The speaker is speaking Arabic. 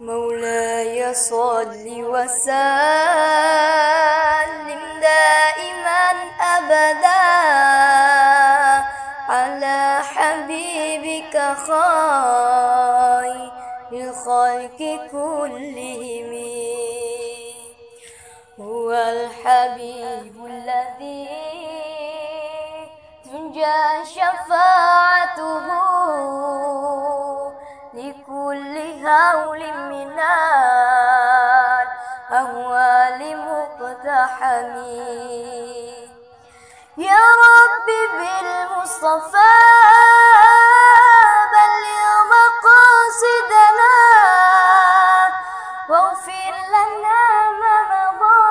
مولاي صل وسلم دائما أبدا على حبيبك خير الخلق كلهم. هو الحبيب الذي تنجى شفاعته لكل هول المؤمنات أهوى لمقتحمي يا رب بالمصطفى بلغ مقاصدنا واغفر لنا ما مضى.